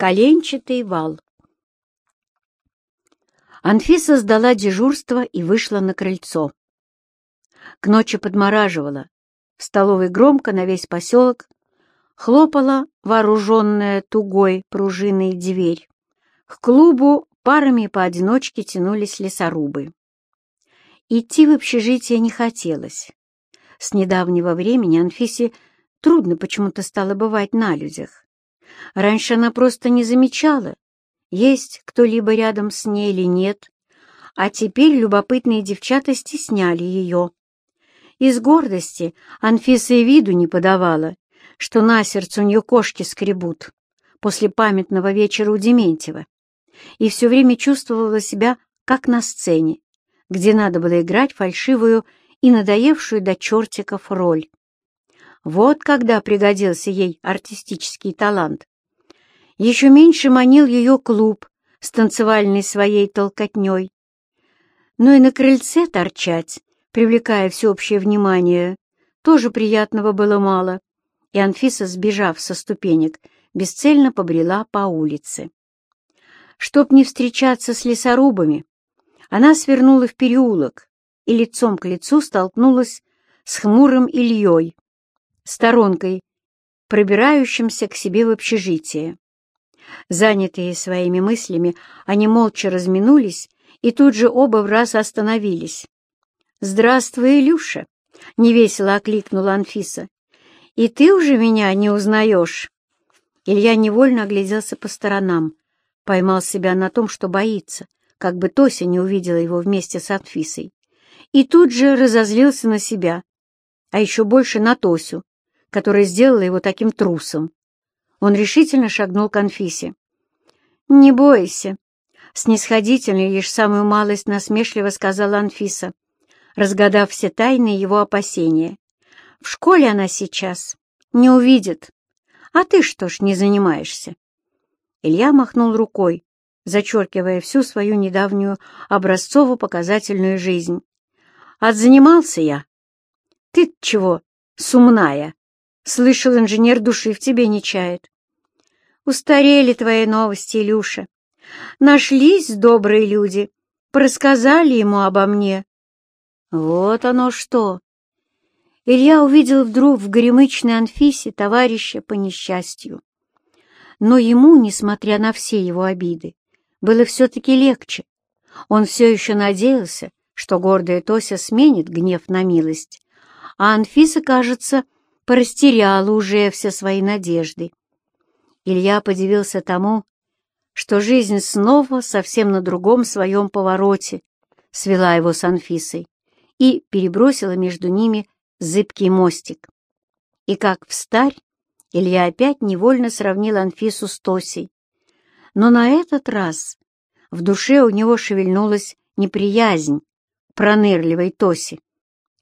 Коленчатый вал. Анфиса сдала дежурство и вышла на крыльцо. К ночи подмораживала. В столовой громко на весь поселок хлопала вооруженная тугой пружиной дверь. К клубу парами поодиночке тянулись лесорубы. Идти в общежитие не хотелось. С недавнего времени Анфисе трудно почему-то стало бывать на людях. Раньше она просто не замечала, есть кто-либо рядом с ней или нет, а теперь любопытные девчата стесняли ее. Из гордости Анфиса и виду не подавала, что на сердце у нее кошки скребут после памятного вечера у Дементьева, и все время чувствовала себя как на сцене, где надо было играть фальшивую и надоевшую до чертиков роль. Вот когда пригодился ей артистический талант. Еще меньше манил ее клуб с танцевальной своей толкотней. Но и на крыльце торчать, привлекая всеобщее внимание, тоже приятного было мало, и Анфиса, сбежав со ступенек, бесцельно побрела по улице. Чтоб не встречаться с лесорубами, она свернула в переулок и лицом к лицу столкнулась с хмурым Ильей, сторонкой, пробирающимся к себе в общежитие. Занятые своими мыслями, они молча разминулись и тут же оба в раз остановились. «Здравствуй, Илюша!» — невесело окликнула Анфиса. «И ты уже меня не узнаешь?» Илья невольно огляделся по сторонам, поймал себя на том, что боится, как бы Тося не увидела его вместе с Анфисой, и тут же разозлился на себя, а еще больше на Тосю, которая сделала его таким трусом. Он решительно шагнул к Анфисе. «Не бойся», — снисходительно лишь самую малость насмешливо сказала Анфиса, разгадав все тайны его опасения. «В школе она сейчас не увидит. А ты что ж не занимаешься?» Илья махнул рукой, зачеркивая всю свою недавнюю образцово-показательную жизнь. «Отзанимался я. Ты чего, сумная?» Слышал, инженер души в тебе не чает. Устарели твои новости, Илюша. Нашлись добрые люди, просказали ему обо мне. Вот оно что! Илья увидел вдруг в горемычной Анфисе товарища по несчастью. Но ему, несмотря на все его обиды, было все-таки легче. Он все еще надеялся, что гордая Тося сменит гнев на милость, а Анфиса, кажется, порастеряла уже все свои надежды. Илья подивился тому, что жизнь снова совсем на другом своем повороте свела его с Анфисой и перебросила между ними зыбкий мостик. И как встарь, Илья опять невольно сравнил Анфису с Тосей. Но на этот раз в душе у него шевельнулась неприязнь пронырливой Тоси.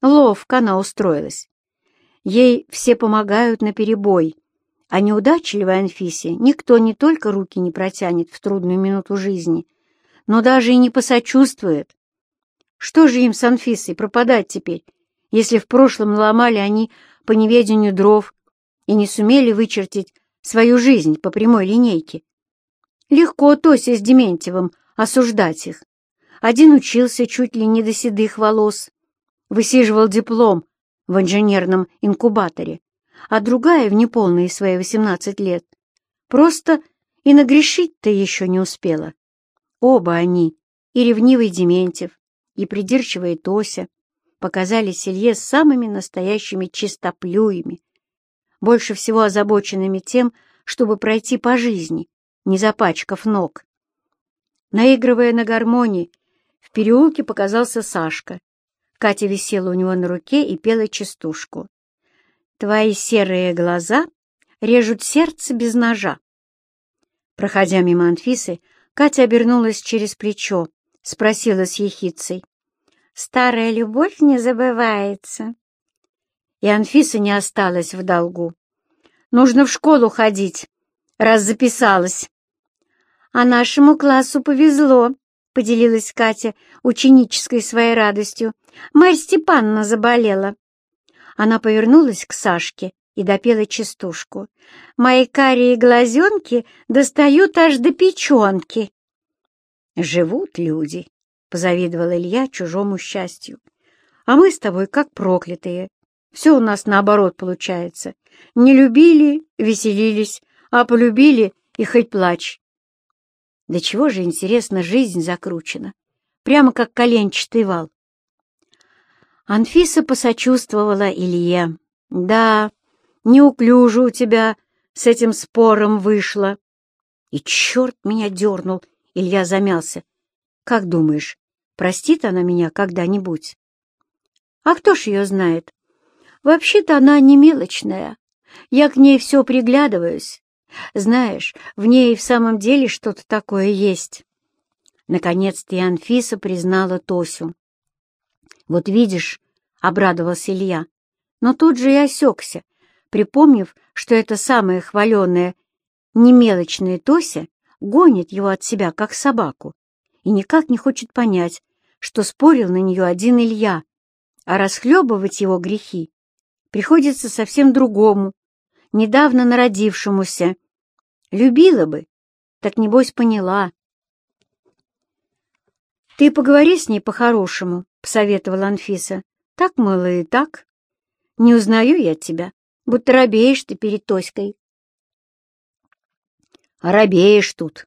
Ловко она устроилась. Ей все помогают наперебой, а неудачливой Анфисе никто не только руки не протянет в трудную минуту жизни, но даже и не посочувствует. Что же им с Анфисой пропадать теперь, если в прошлом ломали они по неведению дров и не сумели вычертить свою жизнь по прямой линейке? Легко Тося с Дементьевым осуждать их. Один учился чуть ли не до седых волос, высиживал диплом в инженерном инкубаторе, а другая в неполные свои 18 лет. Просто и нагрешить-то еще не успела. Оба они, и ревнивый Дементьев, и придирчивая Тося, показались Илье самыми настоящими чистоплюями, больше всего озабоченными тем, чтобы пройти по жизни, не запачкав ног. Наигрывая на гармонии, в переулке показался Сашка Катя висела у него на руке и пела частушку. «Твои серые глаза режут сердце без ножа». Проходя мимо Анфисы, Катя обернулась через плечо, спросила с ехицей. «Старая любовь не забывается». И Анфиса не осталась в долгу. «Нужно в школу ходить, раз записалась». «А нашему классу повезло», — поделилась Катя ученической своей радостью. «Марь Степановна заболела». Она повернулась к Сашке и допела частушку. «Мои карие глазенки достают аж до печенки». «Живут люди», — позавидовал Илья чужому счастью. «А мы с тобой как проклятые. Все у нас наоборот получается. Не любили — веселились, а полюбили — и хоть плачь. Да чего же, интересно, жизнь закручена, прямо как коленчатый вал. Анфиса посочувствовала Илье. «Да, неуклюже у тебя с этим спором вышло». И черт меня дернул, Илья замялся. «Как думаешь, простит она меня когда-нибудь?» «А кто ж ее знает? Вообще-то она не мелочная. Я к ней все приглядываюсь. Знаешь, в ней в самом деле что-то такое есть». Наконец-то и Анфиса признала Тосю. «Вот видишь», — обрадовался Илья, но тут же и осекся, припомнив, что эта самая хваленая, немелочная Тося гонит его от себя, как собаку, и никак не хочет понять, что спорил на нее один Илья, а расхлебывать его грехи приходится совсем другому, недавно народившемуся. Любила бы, так небось поняла. «Ты поговори с ней по-хорошему», — посоветовала Анфиса. «Так, мыло, и так. Не узнаю я тебя, будто робеешь ты перед Тоськой». «А робеешь тут.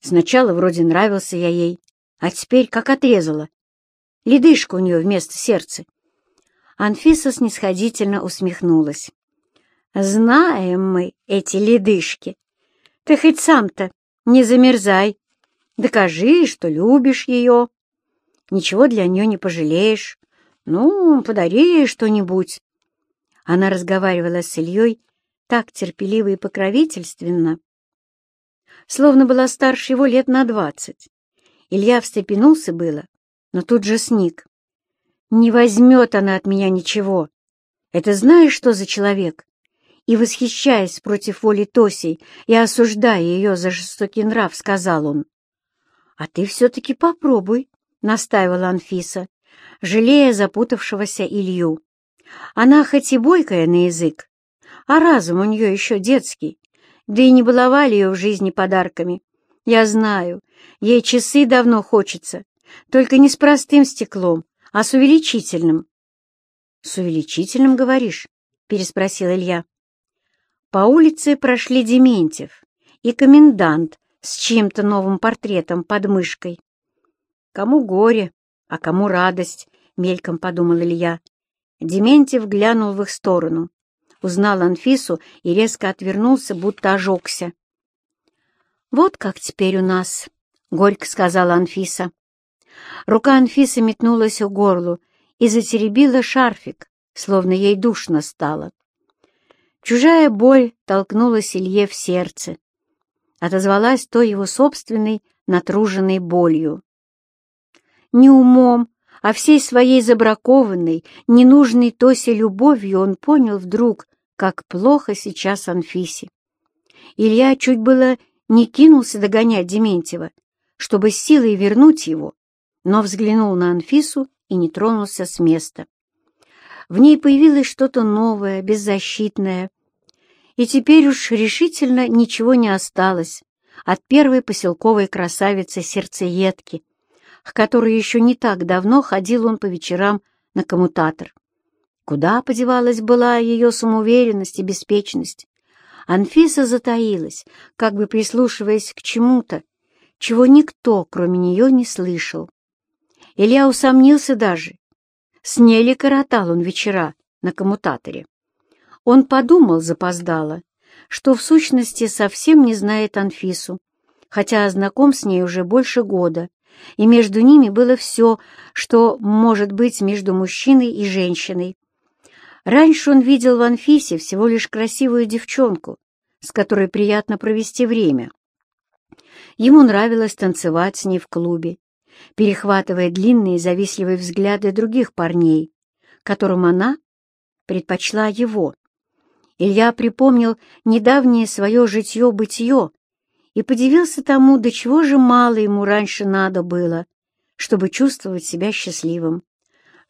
Сначала вроде нравился я ей, а теперь как отрезала. Ледышка у нее вместо сердца». Анфиса снисходительно усмехнулась. «Знаем мы эти ледышки. Ты хоть сам-то не замерзай, Докажи, что любишь ее. Ничего для нее не пожалеешь. Ну, подари ей что-нибудь. Она разговаривала с Ильей так терпеливо и покровительственно, словно была старше его лет на двадцать. Илья встрепенулся было, но тут же сник. «Не возьмет она от меня ничего. Это знаешь, что за человек?» И, восхищаясь против воли Тосей и осуждая ее за жестокий нрав, сказал он, «А ты все-таки попробуй», — настаивала Анфиса, жалея запутавшегося Илью. «Она хоть и бойкая на язык, а разум у нее еще детский, да и не баловали ее в жизни подарками. Я знаю, ей часы давно хочется, только не с простым стеклом, а с увеличительным». «С увеличительным, говоришь?» — переспросил Илья. По улице прошли Дементьев и комендант с чьим-то новым портретом под мышкой. «Кому горе, а кому радость», — мельком подумал Илья. Дементьев глянул в их сторону, узнал Анфису и резко отвернулся, будто ожегся. «Вот как теперь у нас», — горько сказала Анфиса. Рука Анфисы метнулась у горлу и затеребила шарфик, словно ей душно стало. Чужая боль толкнулась Илье в сердце отозвалась той его собственной натруженной болью. Не умом, а всей своей забракованной, ненужной Тосе любовью он понял вдруг, как плохо сейчас Анфисе. Илья чуть было не кинулся догонять Дементьева, чтобы с силой вернуть его, но взглянул на Анфису и не тронулся с места. В ней появилось что-то новое, беззащитное, и теперь уж решительно ничего не осталось от первой поселковой красавицы-сердцеедки, к которой еще не так давно ходил он по вечерам на коммутатор. Куда подевалась была ее самоуверенность и беспечность? Анфиса затаилась, как бы прислушиваясь к чему-то, чего никто, кроме нее, не слышал. Илья усомнился даже, с ней ли коротал он вечера на коммутаторе. Он подумал запоздало, что в сущности совсем не знает Анфису, хотя знаком с ней уже больше года, и между ними было все, что может быть между мужчиной и женщиной. Раньше он видел в Анфисе всего лишь красивую девчонку, с которой приятно провести время. Ему нравилось танцевать с ней в клубе, перехватывая длинные завистливые взгляды других парней, которым она предпочла его. Илья припомнил недавнее свое житье-бытие и подивился тому, до чего же мало ему раньше надо было, чтобы чувствовать себя счастливым.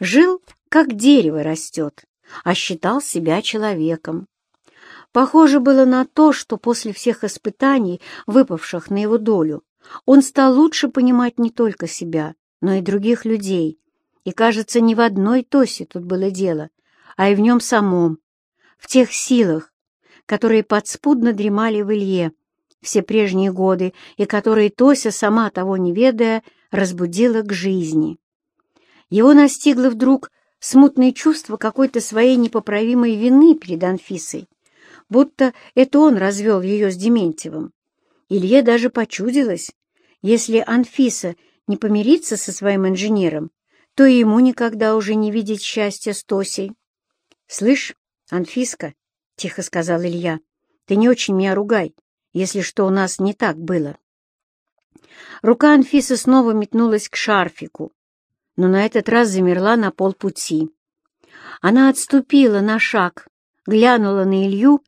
Жил, как дерево растет, а считал себя человеком. Похоже было на то, что после всех испытаний, выпавших на его долю, он стал лучше понимать не только себя, но и других людей. И, кажется, не в одной Тосе тут было дело, а и в нем самом, в тех силах, которые подспудно дремали в Илье все прежние годы и которые Тося, сама того не ведая, разбудила к жизни. Его настигло вдруг смутное чувство какой-то своей непоправимой вины перед Анфисой, будто это он развел ее с Дементьевым. Илье даже почудилось, если Анфиса не помирится со своим инженером, то и ему никогда уже не видеть счастья с Тосей. — Слышь, Анфиска, — тихо сказал Илья, — ты не очень меня ругай, если что у нас не так было. Рука Анфисы снова метнулась к шарфику, но на этот раз замерла на полпути. Она отступила на шаг, глянула на Илью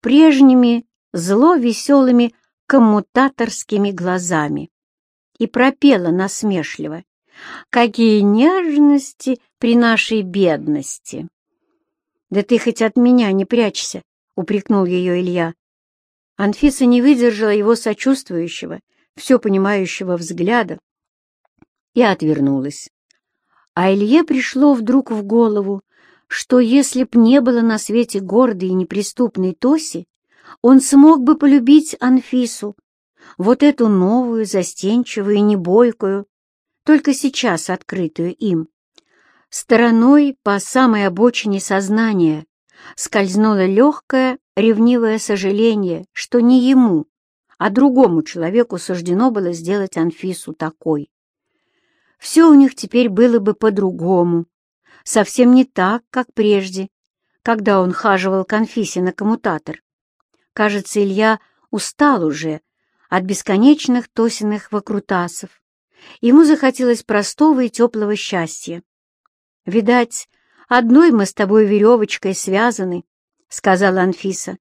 прежними зло веселыми коммутаторскими глазами и пропела насмешливо. «Какие нежности при нашей бедности!» «Да ты хоть от меня не прячься!» — упрекнул ее Илья. Анфиса не выдержала его сочувствующего, все понимающего взгляда и отвернулась. А Илье пришло вдруг в голову, что если б не было на свете гордой и неприступной Тоси, он смог бы полюбить Анфису, вот эту новую, застенчивую и небойкую, только сейчас открытую им. Стороной по самой обочине сознания скользнуло легкое, ревнивое сожаление, что не ему, а другому человеку суждено было сделать Анфису такой. Все у них теперь было бы по-другому, совсем не так, как прежде, когда он хаживал к Анфисе на коммутатор. Кажется, Илья устал уже от бесконечных Тосиных выкрутасов. Ему захотелось простого и теплого счастья. «Видать, одной мы с тобой веревочкой связаны», — сказала Анфиса.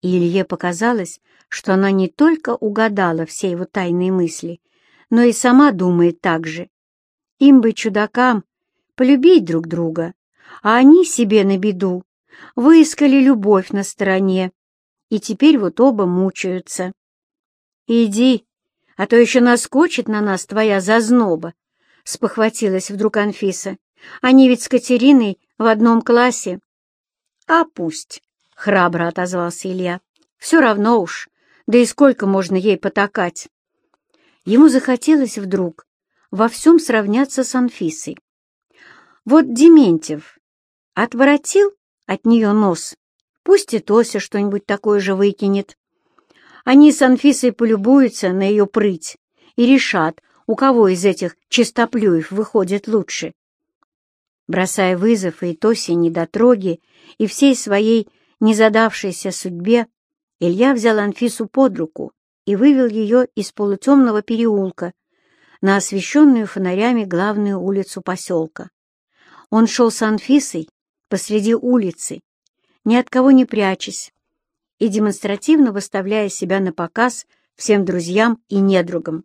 И Илье показалось, что она не только угадала все его тайные мысли, но и сама думает так же. Им бы, чудакам, полюбить друг друга, а они себе на беду выискали любовь на стороне, и теперь вот оба мучаются. «Иди, а то еще наскочит на нас твоя зазноба», — спохватилась вдруг Анфиса. «Они ведь с Катериной в одном классе». «А пусть», — храбро отозвался Илья. «Все равно уж, да и сколько можно ей потакать?» Ему захотелось вдруг во всем сравняться с Анфисой. Вот Дементьев отворотил от нее нос, пусть и Тося что-нибудь такое же выкинет. Они с Анфисой полюбуются на ее прыть и решат, у кого из этих чистоплюев выходит лучше. Бросая вызов и Тосе недотроги, и всей своей незадавшейся судьбе, Илья взял Анфису под руку и вывел ее из полутемного переулка на освещенную фонарями главную улицу поселка. Он шел с Анфисой посреди улицы, ни от кого не прячась, и демонстративно выставляя себя на показ всем друзьям и недругам.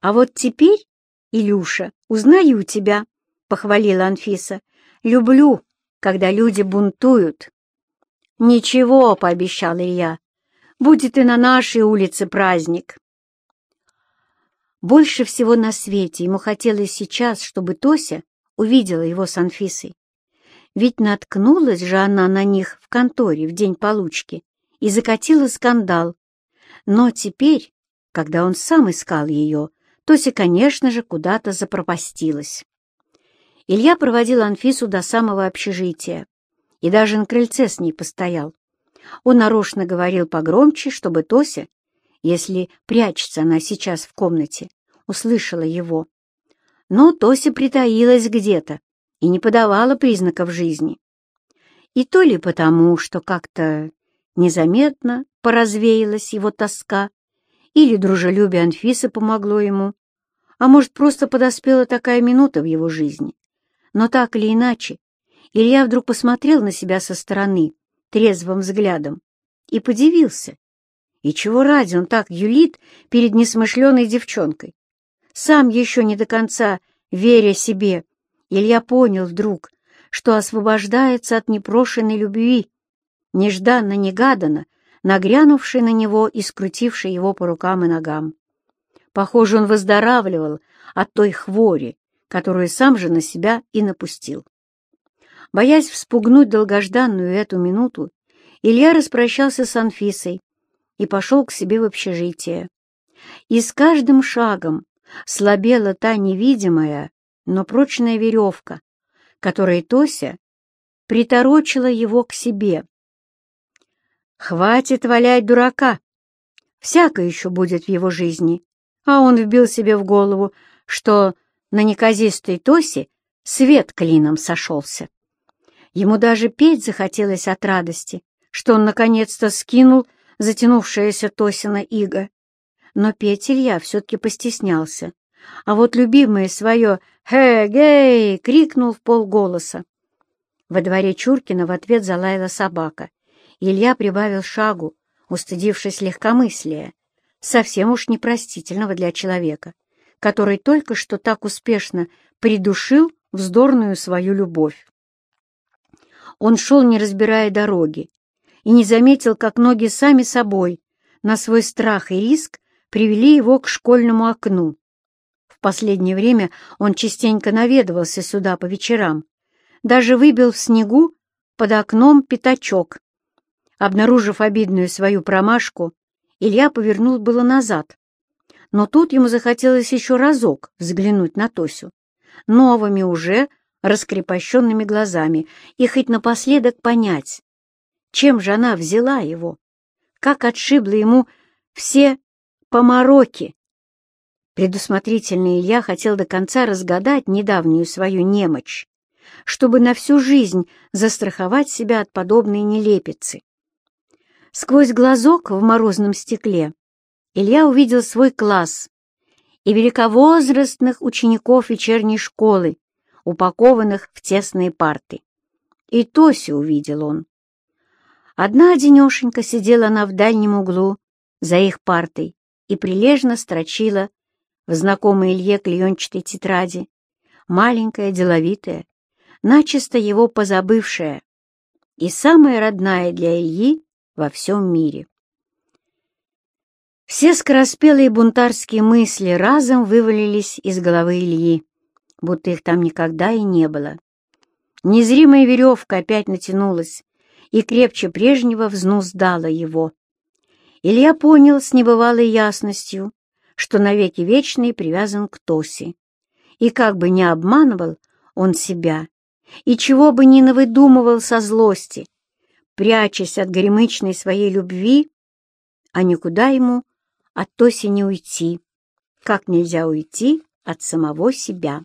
«А вот теперь, Илюша, узнаю тебя», — похвалила Анфиса. «Люблю, когда люди бунтуют». «Ничего», — пообещал Илья, — «будет и на нашей улице праздник». Больше всего на свете ему хотелось сейчас, чтобы Тося увидела его с Анфисой. Ведь наткнулась же она на них в конторе в день получки и закатила скандал. Но теперь, когда он сам искал ее, Тося, конечно же, куда-то запропастилась. Илья проводил Анфису до самого общежития и даже на крыльце с ней постоял. Он нарочно говорил погромче, чтобы Тося, если прячется она сейчас в комнате, услышала его. Но Тося притаилась где-то и не подавала признаков жизни. И то ли потому, что как-то незаметно поразвеялась его тоска, или дружелюбие Анфисы помогло ему, а может, просто подоспела такая минута в его жизни. Но так или иначе, Илья вдруг посмотрел на себя со стороны, трезвым взглядом, и подивился. И чего ради он так юлит перед несмышленой девчонкой? Сам еще не до конца веря себе, Илья понял вдруг, что освобождается от непрошенной любви, нежданно-негаданно нагрянувший на него и скрутивший его по рукам и ногам. Похоже, он выздоравливал от той хвори, которую сам же на себя и напустил. Боясь вспугнуть долгожданную эту минуту, Илья распрощался с Анфисой и пошел к себе в общежитие. И с каждым шагом слабела та невидимая, но прочная веревка, которой Тося приторочила его к себе. Хватит валять дурака. Всяко еще будет в его жизни. А он вбил себе в голову, что на неказистой Тосе свет клином сошелся. Ему даже петь захотелось от радости, что он наконец-то скинул затянувшееся Тосина иго. Но петь Илья все-таки постеснялся, а вот любимое свое «Хэ-гей!» крикнул в полголоса. Во дворе Чуркина в ответ залаяла собака. Илья прибавил шагу, устыдившись легкомыслия, совсем уж непростительного для человека, который только что так успешно придушил вздорную свою любовь. Он шел, не разбирая дороги, и не заметил, как ноги сами собой, на свой страх и риск, привели его к школьному окну. В последнее время он частенько наведывался сюда по вечерам, даже выбил в снегу под окном пятачок, Обнаружив обидную свою промашку, Илья повернул было назад. Но тут ему захотелось еще разок взглянуть на Тосю, новыми уже раскрепощенными глазами, и хоть напоследок понять, чем же она взяла его, как отшибла ему все помороки. Предусмотрительный Илья хотел до конца разгадать недавнюю свою немочь, чтобы на всю жизнь застраховать себя от подобной нелепицы. Сквозь глазок в морозном стекле Илья увидел свой класс и великовозрастных учеников вечерней школы, упакованных в тесные парты. И Тосю увидел он. Одна одинешенька сидела она в дальнем углу за их партой и прилежно строчила в знакомой Илье клеенчатой тетради, маленькая, деловитая, начисто его позабывшая и самая родная для Ильи во всем мире. Все скороспелые бунтарские мысли разом вывалились из головы Ильи, будто их там никогда и не было. Незримая веревка опять натянулась и крепче прежнего взнуздала его. Илья понял с небывалой ясностью, что навеки вечный привязан к Тосе. И как бы не обманывал он себя, и чего бы ни навыдумывал со злости, прячась от горемычной своей любви, а никуда ему от Тоси не уйти, как нельзя уйти от самого себя.